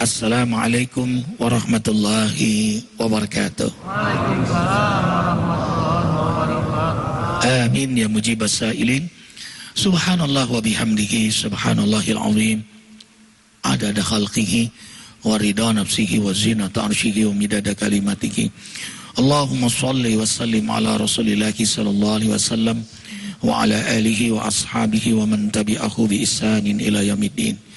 Assalamualaikum warahmatullahi wabarakatuh. Amin ya mujib sailin. Subhanallah wa bihamdihi subhanallahil azim. Adada khalqihi wa ridha nafsihi wa zinata arshihi wa midada kalimatihi. Allahumma salli wa sallim ala rasulillah sallallahu alaihi wasallam wa ala alihi wa ashabihi wa man tabi'ahu bi isanin ila yamiddin.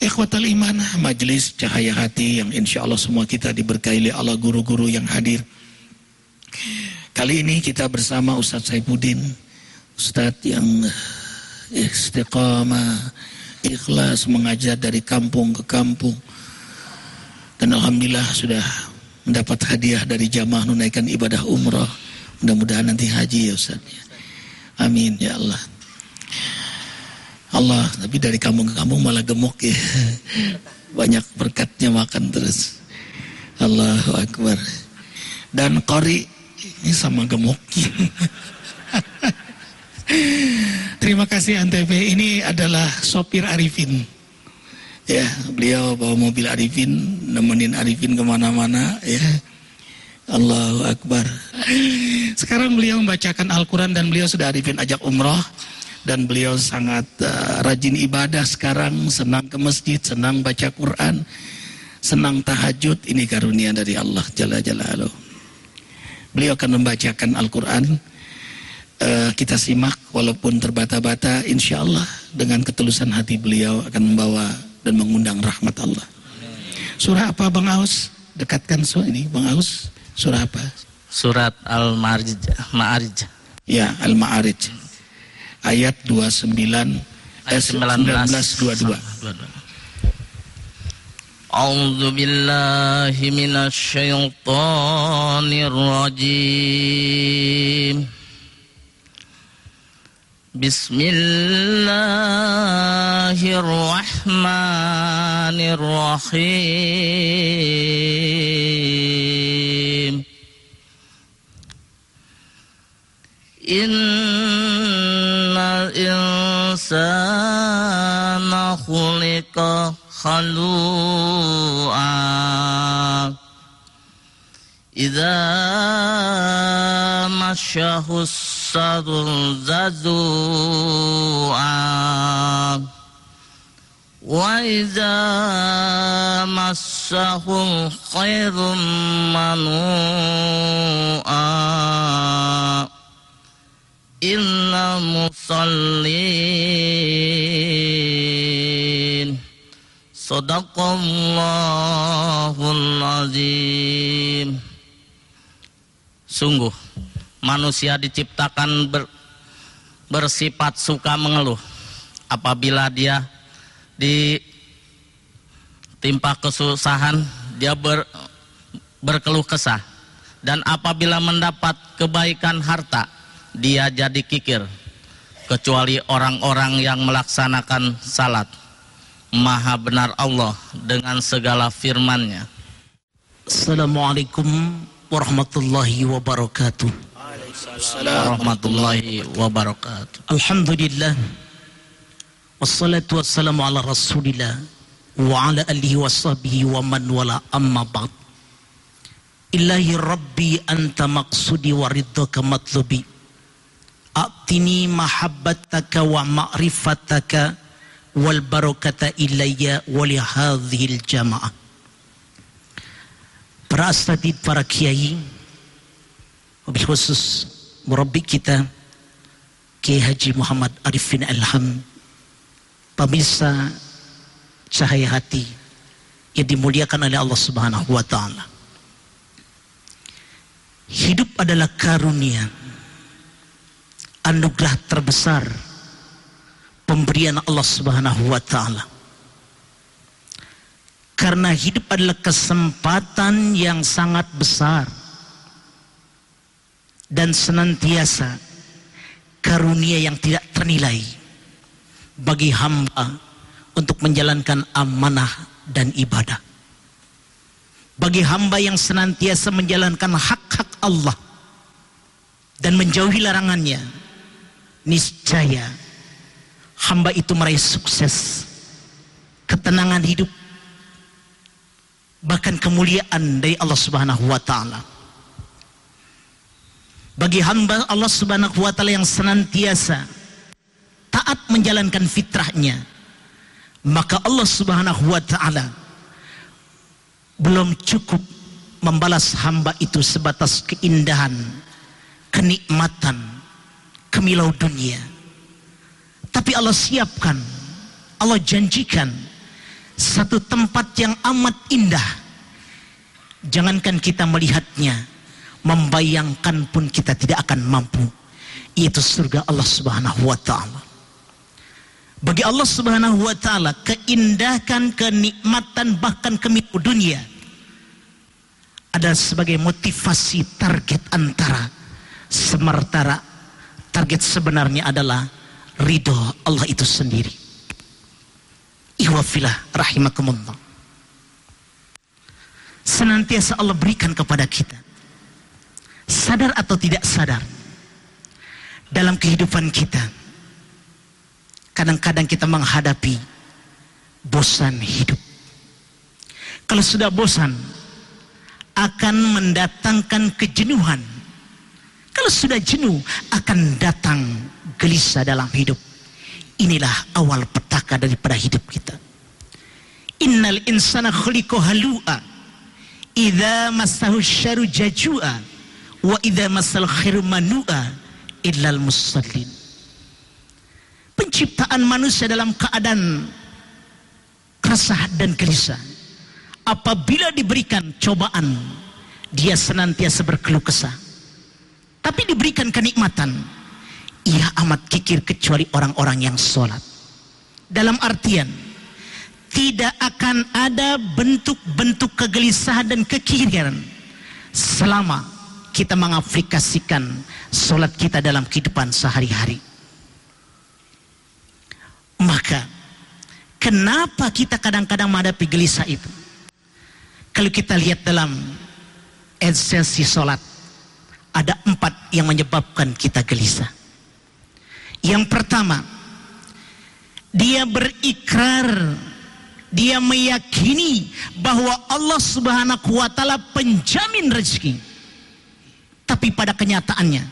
Ikhwatal iman, majlis cahaya hati yang insya Allah semua kita diberkahi oleh Allah guru-guru yang hadir. Kali ini kita bersama Ustadz Saifuddin, Ustadz yang istiqamah, ikhlas mengajar dari kampung ke kampung. Dan Alhamdulillah sudah mendapat hadiah dari jamaah menunaikan ibadah umrah. Mudah-mudahan nanti haji ya Ustadz. Amin ya Allah. Allah, tapi dari kampung ke kampung malah gemuk ya. Banyak berkatnya makan terus. Allahu Akbar. Dan Kori ini sama gemuk. Terima kasih Antv. Ini adalah sopir Arifin. Ya, beliau bawa mobil Arifin, nemenin Arifin ke mana-mana. Ya, Allahu Akbar. Sekarang beliau membacakan Al-Quran dan beliau sudah Arifin ajak umroh dan beliau sangat uh, rajin ibadah sekarang, senang ke masjid, senang baca Quran, senang tahajud. Ini karunia dari Allah Jalla Jalaluh. Beliau akan membacakan Al-Quran. Uh, kita simak walaupun terbata-bata, insya Allah dengan ketulusan hati beliau akan membawa dan mengundang rahmat Allah. Surah apa Bang Aus? Dekatkan so ini Bang Aus. Surah apa? Surat Al-Ma'arij. Ya, Al-Ma'arij ayat 29 ayat 19, 22. أعوذ بالله من الشيطان الرجيم بسم الله الرحمن الرحيم إن الإنسان خلق خلوعا. إذا مشه الشر ززوعا. وإذا مسه الخير منوعا. إلا المصلين صدق الله العظيم Sungguh manusia diciptakan ber, bersifat suka mengeluh apabila dia ditimpa kesusahan dia ber, berkeluh kesah dan apabila mendapat kebaikan harta dia jadi kikir kecuali orang-orang yang melaksanakan salat. Maha benar Allah dengan segala firman-Nya. Assalamualaikum warahmatullahi wabarakatuh. Warahmatullahi wabarakatuh. Alhamdulillah. Wassalatu wassalamu ala rasulillah Wa ala alihi wa sahbihi wa man wala. Amma ba'd. Ilahi rabbi anta maqsudi wa ridhaka matlubi A'tini mahabbataka wa ma'rifataka wal barakata ilayya wa li hadhil jamaah Para asatid, para kiai Wabil khusus Murabbi kita Kiai Haji Muhammad Arifin Alham Pemirsa Cahaya Hati Yang dimuliakan oleh Allah Subhanahu Wa Ta'ala. Hidup adalah karunia Anugerah terbesar Pemberian Allah Subhanahu Wa Ta'ala karena hidup adalah kesempatan yang sangat besar dan senantiasa karunia yang tidak ternilai bagi hamba untuk menjalankan amanah dan ibadah. Bagi hamba yang senantiasa menjalankan hak-hak Allah dan menjauhi larangannya, niscaya hamba itu meraih sukses, ketenangan hidup, bahkan kemuliaan dari Allah Subhanahu wa taala. Bagi hamba Allah Subhanahu wa taala yang senantiasa taat menjalankan fitrahnya, maka Allah Subhanahu wa taala belum cukup membalas hamba itu sebatas keindahan, kenikmatan, kemilau dunia. Tapi Allah siapkan, Allah janjikan satu tempat yang amat indah. Jangankan kita melihatnya, membayangkan pun kita tidak akan mampu. Yaitu surga Allah Subhanahu wa taala. Bagi Allah Subhanahu wa taala keindahan, kenikmatan bahkan kemilau dunia adalah sebagai motivasi target antara sementara target sebenarnya adalah ridho Allah itu sendiri. Ihwafilah rahimakumullah. Senantiasa Allah berikan kepada kita. Sadar atau tidak sadar. Dalam kehidupan kita. Kadang-kadang kita menghadapi bosan hidup. Kalau sudah bosan, akan mendatangkan kejenuhan. Kalau sudah jenuh, akan datang gelisah dalam hidup. Inilah awal petaka daripada hidup kita. Innal insana khuliqa halu'a. Idza massahu syarru jajua wa idza massal khairu manu'a illal musallin. Penciptaan manusia dalam keadaan keresah dan gelisah. Apabila diberikan cobaan, dia senantiasa berkeluh kesah. Tapi diberikan kenikmatan, ia amat kikir kecuali orang-orang yang sholat. Dalam artian, tidak akan ada bentuk-bentuk kegelisahan dan kekikiran selama kita mengaplikasikan sholat kita dalam kehidupan sehari-hari. Maka, kenapa kita kadang-kadang menghadapi gelisah itu? Kalau kita lihat dalam esensi sholat, ada empat yang menyebabkan kita gelisah. Yang pertama, dia berikrar, dia meyakini bahwa Allah Subhanahu wa taala penjamin rezeki. Tapi pada kenyataannya,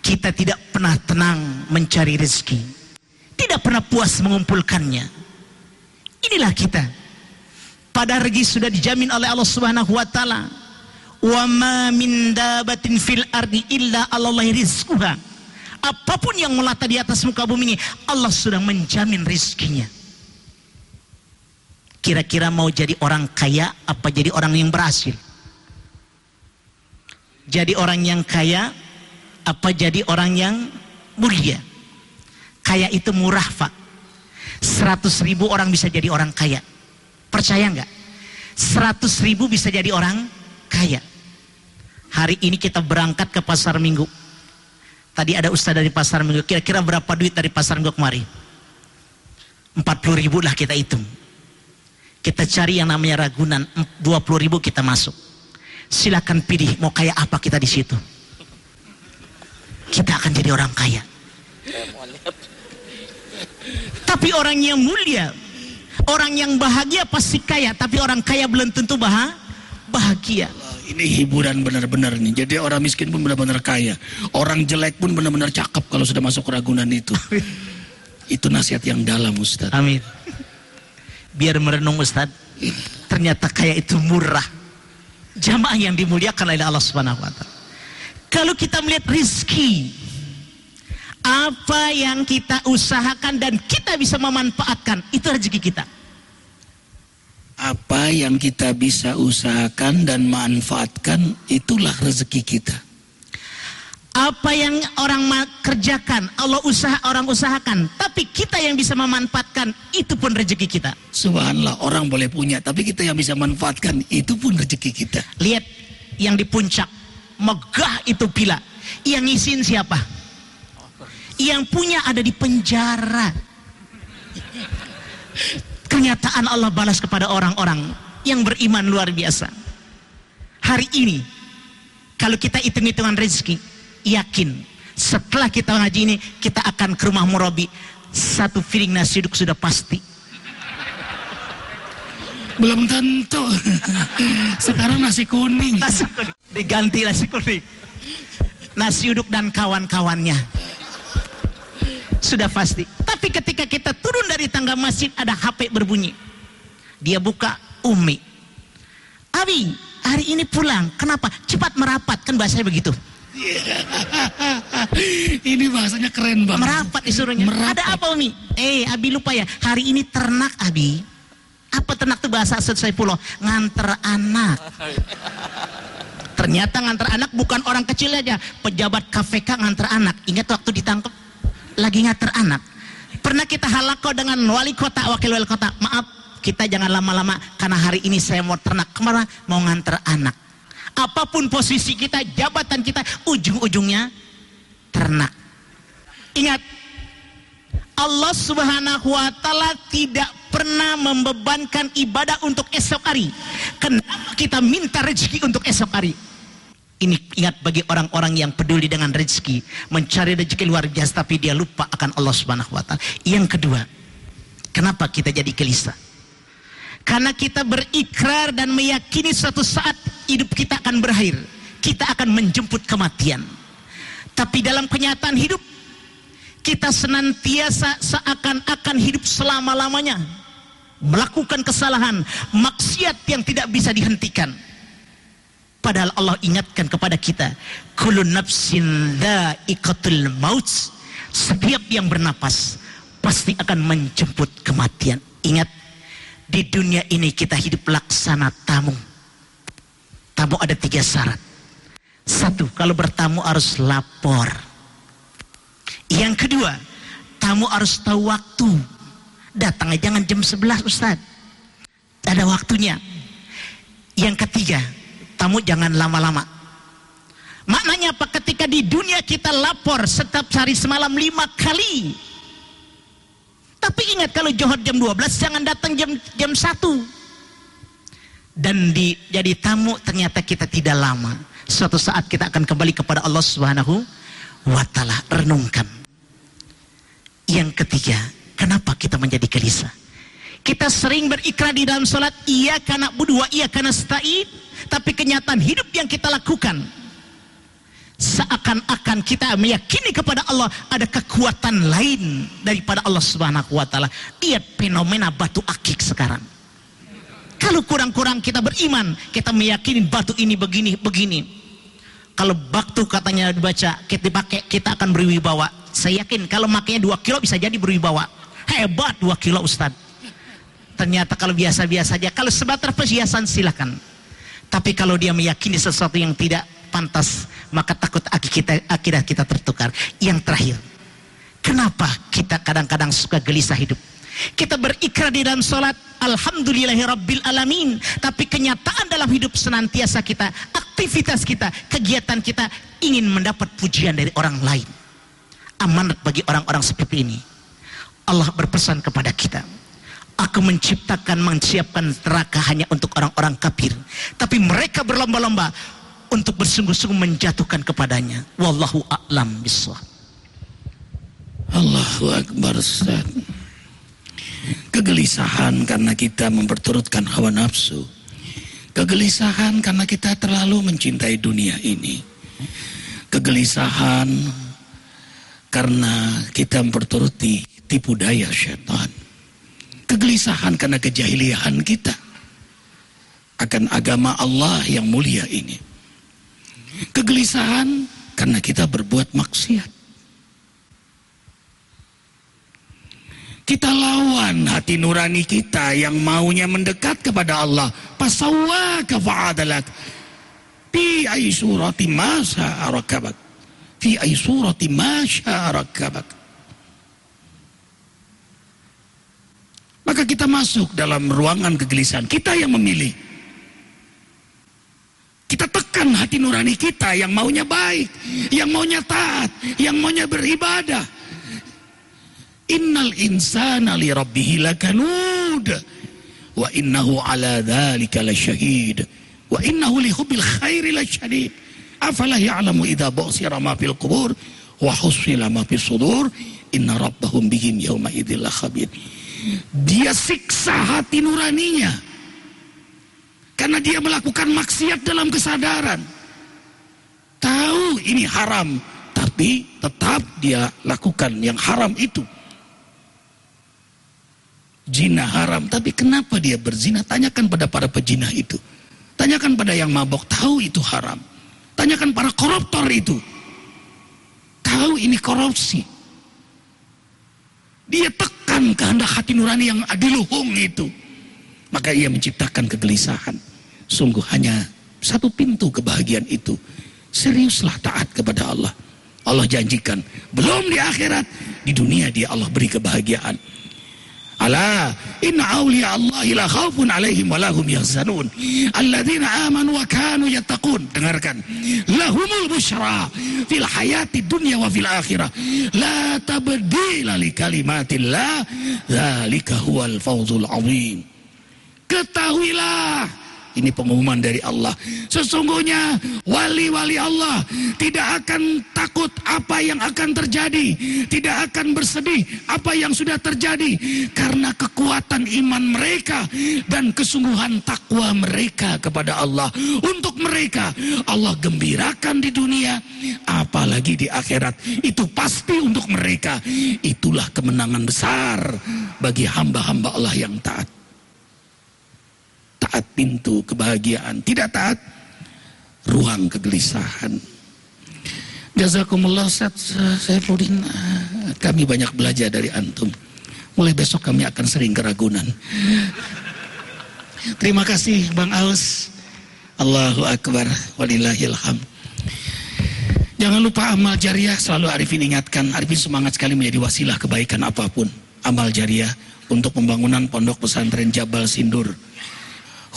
kita tidak pernah tenang mencari rezeki. Tidak pernah puas mengumpulkannya. Inilah kita. Pada rezeki sudah dijamin oleh Allah Subhanahu wa taala. Wa ma min dabatin fil ardi illa Allahi rizquha. Apa pun yang melata di atas muka bumi ini Allah sudah menjamin rizkinya. Kira-kira mau jadi orang kaya apa jadi orang yang berhasil? Jadi orang yang kaya apa jadi orang yang mulia? Kaya itu murah pak. 100 ribu orang bisa jadi orang kaya. Percaya nggak? 100 ribu bisa jadi orang kaya hari ini kita berangkat ke pasar minggu Tadi ada ustaz dari pasar minggu. Kira-kira berapa duit dari pasar minggu kemari? 40 ribu lah kita hitung. Kita cari yang namanya Ragunan. 20 ribu kita masuk. Silakan pilih mau kaya apa kita di situ. Kita akan jadi orang kaya. Tapi orang yang mulia, orang yang bahagia pasti kaya. Tapi orang kaya belum tentu bahagia ini hiburan benar-benar nih. Jadi orang miskin pun benar-benar kaya. Orang jelek pun benar-benar cakep kalau sudah masuk keragunan itu. itu nasihat yang dalam Ustaz. Amin. Biar merenung Ustaz. Ternyata kaya itu murah. Jamaah yang dimuliakan oleh Allah Subhanahu wa taala. Kalau kita melihat rizki apa yang kita usahakan dan kita bisa memanfaatkan itu rezeki kita apa yang kita bisa usahakan dan manfaatkan itulah rezeki kita. Apa yang orang kerjakan, Allah usaha orang usahakan, tapi kita yang bisa memanfaatkan itu pun rezeki kita. Subhanallah, orang boleh punya, tapi kita yang bisa manfaatkan itu pun rezeki kita. Lihat yang di puncak, megah itu pila. Yang ngisin siapa? Yang punya ada di penjara. Kenyataan Allah balas kepada orang-orang yang beriman luar biasa. Hari ini, kalau kita hitung-hitungan rezeki, yakin setelah kita ngaji ini, kita akan ke rumah murabi. Satu piring nasi uduk sudah pasti. Belum tentu. Sekarang nasi kuning. Nasi kuning. Diganti nasi kuning. Nasi uduk dan kawan-kawannya. Sudah pasti. Tapi ketika kita turun dari tangga masjid ada HP berbunyi. Dia buka Umi. Abi, hari ini pulang. Kenapa? Cepat merapat. Kan bahasanya begitu. Ini bahasanya keren banget. Merapat disuruhnya. Merapat. Ada apa Umi? Eh, Abi lupa ya. Hari ini ternak Abi. Apa ternak itu bahasa selesai pulau? Nganter anak. Ternyata nganter anak bukan orang kecil aja. Pejabat KPK nganter anak. Ingat waktu ditangkap? Lagi nganter anak. Pernah kita halako dengan wali kota, wakil wali kota. Maaf, kita jangan lama-lama. Karena hari ini saya mau ternak. Ke mana? Mau nganter anak. Apa pun posisi kita, jabatan kita, ujung-ujungnya ternak. Ingat, Allah Subhanahu wa taala tidak pernah membebankan ibadah untuk esok hari. Kenapa kita minta rezeki untuk esok hari? Ini ingat bagi orang-orang yang peduli dengan rezeki, mencari rezeki luar biasa tapi dia lupa akan Allah Subhanahu wa taala. Yang kedua, kenapa kita jadi gelisah? Karena kita berikrar dan meyakini suatu saat hidup kita akan berakhir. Kita akan menjemput kematian. Tapi dalam kenyataan hidup kita senantiasa seakan-akan hidup selama-lamanya melakukan kesalahan, maksiat yang tidak bisa dihentikan. Padahal Allah ingatkan kepada kita, kullu nafsin dha'iqatul maut. Setiap yang bernapas pasti akan menjemput kematian. Ingat, di dunia ini kita hidup laksana tamu. Tamu ada tiga syarat. Satu, kalau bertamu harus lapor. Yang kedua, tamu harus tahu waktu. Datangnya jangan jam 11 Ustaz. Ada waktunya. Yang ketiga, tamu jangan lama-lama. Maknanya apa? Ketika di dunia kita lapor setiap hari semalam lima kali. Tapi ingat kalau johor jam 12 jangan datang jam jam 1. Dan di, jadi tamu ternyata kita tidak lama. Suatu saat kita akan kembali kepada Allah Subhanahu wa taala. Renungkan. Yang ketiga, kenapa kita menjadi gelisah? Kita sering berikrar di dalam sholat, iya karena budua, iya karena sta'id. Tapi kenyataan hidup yang kita lakukan, seakan-akan kita meyakini kepada Allah ada kekuatan lain daripada Allah Subhanahu wa taala. Lihat fenomena batu akik sekarang. Kalau kurang-kurang kita beriman, kita meyakini batu ini begini, begini. Kalau batu katanya dibaca, kita dipakai, kita akan berwibawa. Saya yakin kalau makanya dua kilo bisa jadi berwibawa. Hebat dua kilo Ustaz. Ternyata kalau biasa-biasa saja, kalau sebatas perhiasan silakan. Tapi kalau dia meyakini sesuatu yang tidak pantas, maka takut kita, akidah kita tertukar. Yang terakhir, kenapa kita kadang-kadang suka gelisah hidup? Kita berikrar di dalam sholat, Alhamdulillahi Rabbil Alamin. Tapi kenyataan dalam hidup senantiasa kita, aktivitas kita, kegiatan kita, ingin mendapat pujian dari orang lain. Amanat bagi orang-orang seperti ini. Allah berpesan kepada kita. Aku menciptakan, menyiapkan neraka hanya untuk orang-orang kafir. Tapi mereka berlomba-lomba untuk bersungguh-sungguh menjatuhkan kepadanya. Wallahu a'lam bishawab. Allahu Akbar Ustaz. Kegelisahan karena kita memperturutkan hawa nafsu. Kegelisahan karena kita terlalu mencintai dunia ini. Kegelisahan karena kita memperturuti tipu daya syaitan. Kegelisahan karena kejahiliahan kita akan agama Allah yang mulia ini. Kegelisahan karena kita berbuat maksiat. Kita lawan hati nurani kita yang maunya mendekat kepada Allah. Pasawaka fa'adalak. Fi ay surati masa arakabak. Fi ay surati masya arakabak. Maka kita masuk dalam ruangan kegelisahan. Kita yang memilih. Kita tekan hati nurani kita yang maunya baik, yang maunya taat, yang maunya beribadah. Innal insana li rabbih lakanud wa innahu ala dzalika lasyahid wa innahu li hubbil khairi lasyadid. Afala ya'lamu idza bu'sira ma fil qubur wa husila ma fis sudur inna rabbahum bihim yawma idzil khabir. Dia siksa hati nuraninya Karena dia melakukan maksiat dalam kesadaran. Tahu ini haram, tapi tetap dia lakukan yang haram itu. Zina haram, tapi kenapa dia berzina? Tanyakan pada para pejina itu. Tanyakan pada yang mabok, tahu itu haram. Tanyakan para koruptor itu. Tahu ini korupsi. Dia tekan kehendak hati nurani yang adiluhung itu. Maka ia menciptakan kegelisahan. Sungguh hanya satu pintu kebahagiaan itu. Seriuslah taat kepada Allah. Allah janjikan, belum di akhirat, di dunia dia Allah beri kebahagiaan. Ala inna awliya Allah la khaufun alaihim wa lahum yahzanun. Alladzina amanu wa kanu yattaqun. Dengarkan. Lahumul busyra fil hayati dunya wa fil akhirah. La tabdila li kalimatillah. Dzalika huwal fawzul azim. Ketahuilah ini pengumuman dari Allah. Sesungguhnya wali-wali Allah tidak akan takut apa yang akan terjadi. Tidak akan bersedih apa yang sudah terjadi. Karena kekuatan iman mereka dan kesungguhan takwa mereka kepada Allah. Untuk mereka Allah gembirakan di dunia. Apalagi di akhirat. Itu pasti untuk mereka. Itulah kemenangan besar bagi hamba-hamba Allah yang taat taat pintu kebahagiaan, tidak taat ruang kegelisahan. Jazakumullah Saifuddin, kami banyak belajar dari antum. Mulai besok kami akan sering keragunan. Terima kasih Bang Aus. Allahu Akbar walillahilham. Jangan lupa amal jariah selalu Arifin ingatkan. Arifin semangat sekali menjadi wasilah kebaikan apa pun. Amal jariah untuk pembangunan pondok pesantren Jabal Sindur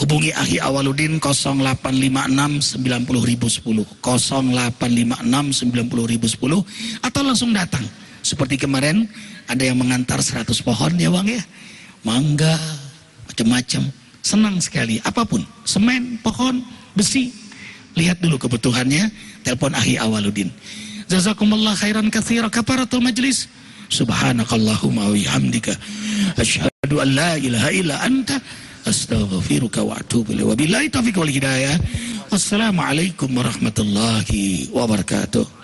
Hubungi Ahi Awaludin 0856 90010 0856 90010 atau langsung datang. Seperti kemarin ada yang mengantar 100 pohon ya Bang ya. Mangga, macam-macam. Senang sekali. Apa pun, semen, pohon, besi. Lihat dulu kebutuhannya, telepon Ahi Awaludin. Jazakumullah khairan katsira kafaratul majlis. Subhanakallahumma wa bihamdika asyhadu an la ilaha illa anta astaghfiruka wa atubu ilaik. Wabillahi taufiq wal hidayah. Wassalamualaikum warahmatullahi wabarakatuh.